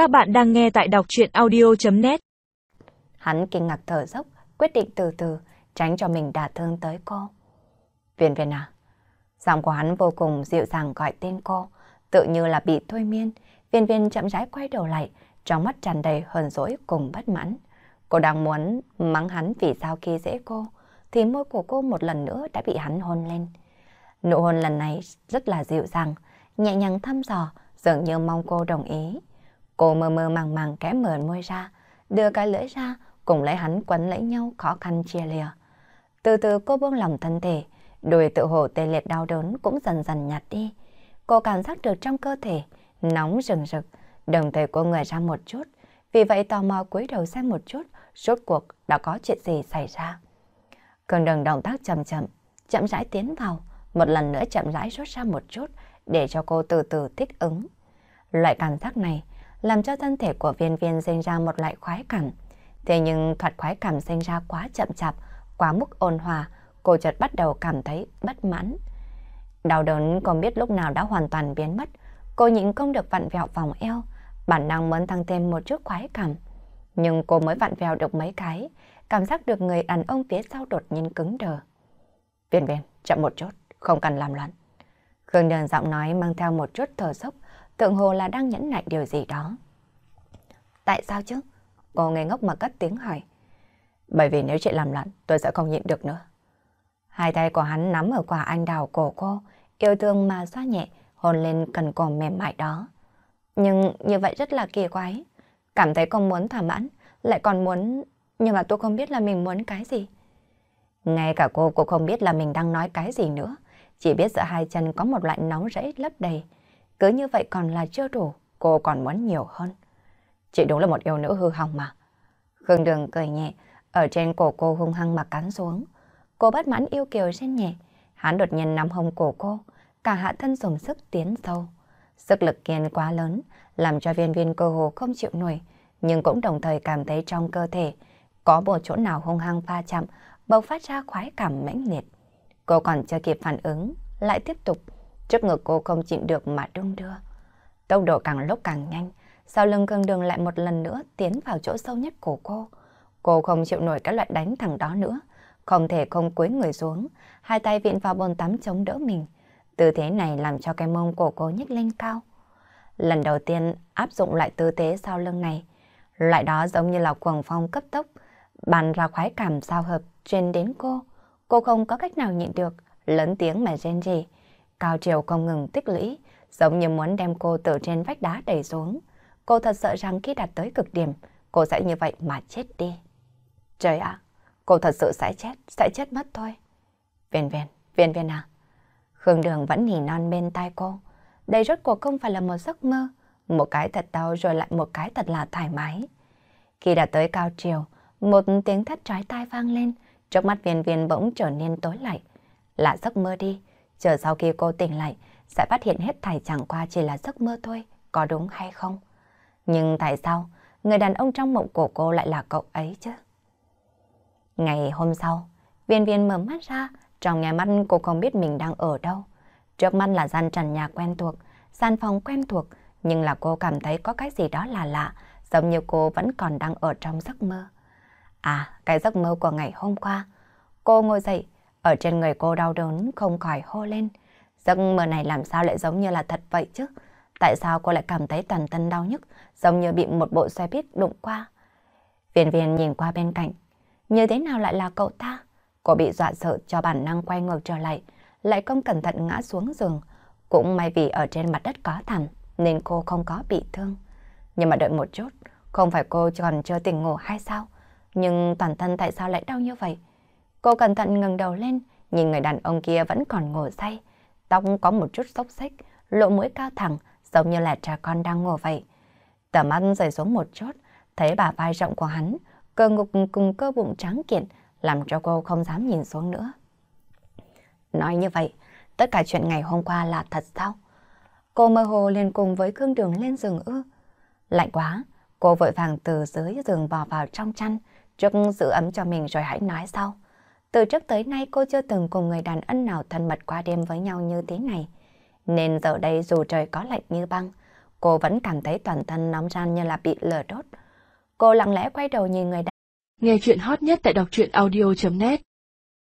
Các bạn đang nghe tại đọc chuyện audio.net Hắn kinh ngạc thở dốc, quyết định từ từ, tránh cho mình đả thương tới cô. Viên viên à, giọng của hắn vô cùng dịu dàng gọi tên cô, tự như là bị thôi miên. Viên viên chậm rãi quay đầu lại, trong mắt tràn đầy hờn dỗi cùng bất mãn. Cô đang muốn mắng hắn vì sao khi dễ cô, thì môi của cô một lần nữa đã bị hắn hôn lên. Nụ hôn lần này rất là dịu dàng, nhẹ nhàng thăm dò, dường như mong cô đồng ý. Cô mơ mơ màng màng kẽ mở môi ra, đưa cái lưỡi ra, cùng lấy hắn quấn lấy nhau khó khăn chia lìa. Từ từ cô buông lòng thân thể, đùi tự hồ tê liệt đau đớn cũng dần dần nhạt đi. Cô cảm giác được trong cơ thể, nóng rừng rực, đồng thời cô người ra một chút, vì vậy tò mò cúi đầu xem một chút, rốt cuộc đã có chuyện gì xảy ra. Cường đường động tác chậm chậm, chậm rãi tiến vào, một lần nữa chậm rãi rút ra một chút để cho cô từ từ thích ứng. Loại cảm giác này làm cho thân thể của viên viên sinh ra một loại khoái cảm. Thế nhưng thoạt khoái cảm sinh ra quá chậm chạp, quá mức ôn hòa, cô chợt bắt đầu cảm thấy bất mãn. Đau đớn không biết lúc nào đã hoàn toàn biến mất, cô nhịn không được vặn vẹo vòng eo, bản năng muốn tăng thêm một chút khoái cảm. Nhưng cô mới vặn vẹo được mấy cái, cảm giác được người đàn ông phía sau đột nhiên cứng đờ. Viên viên, chậm một chút, không cần làm loạn. Khương Đơn giọng nói mang theo một chút thở dốc, tượng hồ là đang nhẫn nại điều gì đó. Tại sao chứ? Cô ngây ngốc mà cất tiếng hỏi. Bởi vì nếu chị làm loạn, tôi sẽ không nhịn được nữa. Hai tay của hắn nắm ở quả anh đào cổ cô, yêu thương mà xoa nhẹ, hôn lên cần cổ mềm mại đó. Nhưng như vậy rất là kỳ quái. Cảm thấy không muốn thỏa mãn, lại còn muốn... Nhưng mà tôi không biết là mình muốn cái gì. Ngay cả cô cũng không biết là mình đang nói cái gì nữa. Chỉ biết giữa hai chân có một loại nóng rẫy lấp đầy. Cứ như vậy còn là chưa đủ, cô còn muốn nhiều hơn. Chị đúng là một yêu nữ hư hỏng mà. Khương Đường cười nhẹ, ở trên cổ cô hung hăng mà cắn xuống. Cô bất mãn yêu kiều trên nhẹ, hắn đột nhiên nắm hông cổ cô, cả hạ thân dùng sức tiến sâu. Sức lực kiên quá lớn, làm cho viên viên cơ hồ không chịu nổi, nhưng cũng đồng thời cảm thấy trong cơ thể có một chỗ nào hung hăng pha chạm, bộc phát ra khoái cảm mãnh liệt. Cô còn chưa kịp phản ứng, lại tiếp tục. Trước ngực cô không chịu được mà đung đưa. Tốc độ càng lúc càng nhanh, sau lưng cương đường lại một lần nữa tiến vào chỗ sâu nhất của cô. Cô không chịu nổi cái loại đánh thẳng đó nữa, không thể không cúi người xuống, hai tay viện vào bồn tắm chống đỡ mình. Tư thế này làm cho cái mông của cô nhích lên cao. Lần đầu tiên áp dụng lại tư thế sau lưng này, loại đó giống như là cuồng phong cấp tốc, bàn ra khoái cảm giao hợp truyền đến cô. Cô không có cách nào nhịn được, lớn tiếng mà rên rỉ. Cao chiều không ngừng tích lũy, giống như muốn đem cô từ trên vách đá đẩy xuống. Cô thật sợ rằng khi đạt tới cực điểm, cô sẽ như vậy mà chết đi. Trời ạ, cô thật sự sẽ chết, sẽ chết mất thôi. Viên viên, viên viên à. Khương Đường vẫn nỉ non bên tai cô. Đây rốt cuộc không phải là một giấc mơ, một cái thật đau rồi lại một cái thật là thoải mái. Khi đã tới cao chiều, một tiếng thét trái tai vang lên, trước mắt viên viên bỗng trở nên tối lại. Là giấc mơ đi, chờ sau khi cô tỉnh lại, sẽ phát hiện hết thảy chẳng qua chỉ là giấc mơ thôi, có đúng hay không? Nhưng tại sao người đàn ông trong mộng của cô lại là cậu ấy chứ? Ngày hôm sau, viên viên mở mắt ra, trong nhà mắt cô không biết mình đang ở đâu. Trước mắt là gian trần nhà quen thuộc, gian phòng quen thuộc, nhưng là cô cảm thấy có cái gì đó là lạ, giống như cô vẫn còn đang ở trong giấc mơ. À, cái giấc mơ của ngày hôm qua. Cô ngồi dậy, ở trên người cô đau đớn không khỏi hô lên. Giấc mơ này làm sao lại giống như là thật vậy chứ? Tại sao cô lại cảm thấy toàn thân đau nhức, giống như bị một bộ xe buýt đụng qua? Viên viên nhìn qua bên cạnh, như thế nào lại là cậu ta? Cô bị dọa sợ cho bản năng quay ngược trở lại, lại không cẩn thận ngã xuống giường. Cũng may vì ở trên mặt đất có thẳm, nên cô không có bị thương. Nhưng mà đợi một chút, không phải cô còn chưa tỉnh ngủ hay sao? Nhưng toàn thân tại sao lại đau như vậy? Cô cẩn thận ngẩng đầu lên, nhìn người đàn ông kia vẫn còn ngủ say. Tóc có một chút xốc xếch, lộ mũi cao thẳng, giống như là trà con đang ngủ vậy. Tầm mắt rời xuống một chút, thấy bà vai rộng của hắn, cơ ngục cùng cơ bụng trắng kiện, làm cho cô không dám nhìn xuống nữa. Nói như vậy, tất cả chuyện ngày hôm qua là thật sao? Cô mơ hồ liền cùng với Khương Đường lên giường ư. Lạnh quá, cô vội vàng từ dưới giường bò vào trong chăn, trước giữ ấm cho mình rồi hãy nói sau. Từ trước tới nay cô chưa từng cùng người đàn ông nào thân mật qua đêm với nhau như thế này. Nên giờ đây dù trời có lạnh như băng, cô vẫn cảm thấy toàn thân nóng ran như là bị lửa đốt. Cô lặng lẽ quay đầu nhìn người đàn Nghe chuyện hot nhất tại đọc truyện audio.net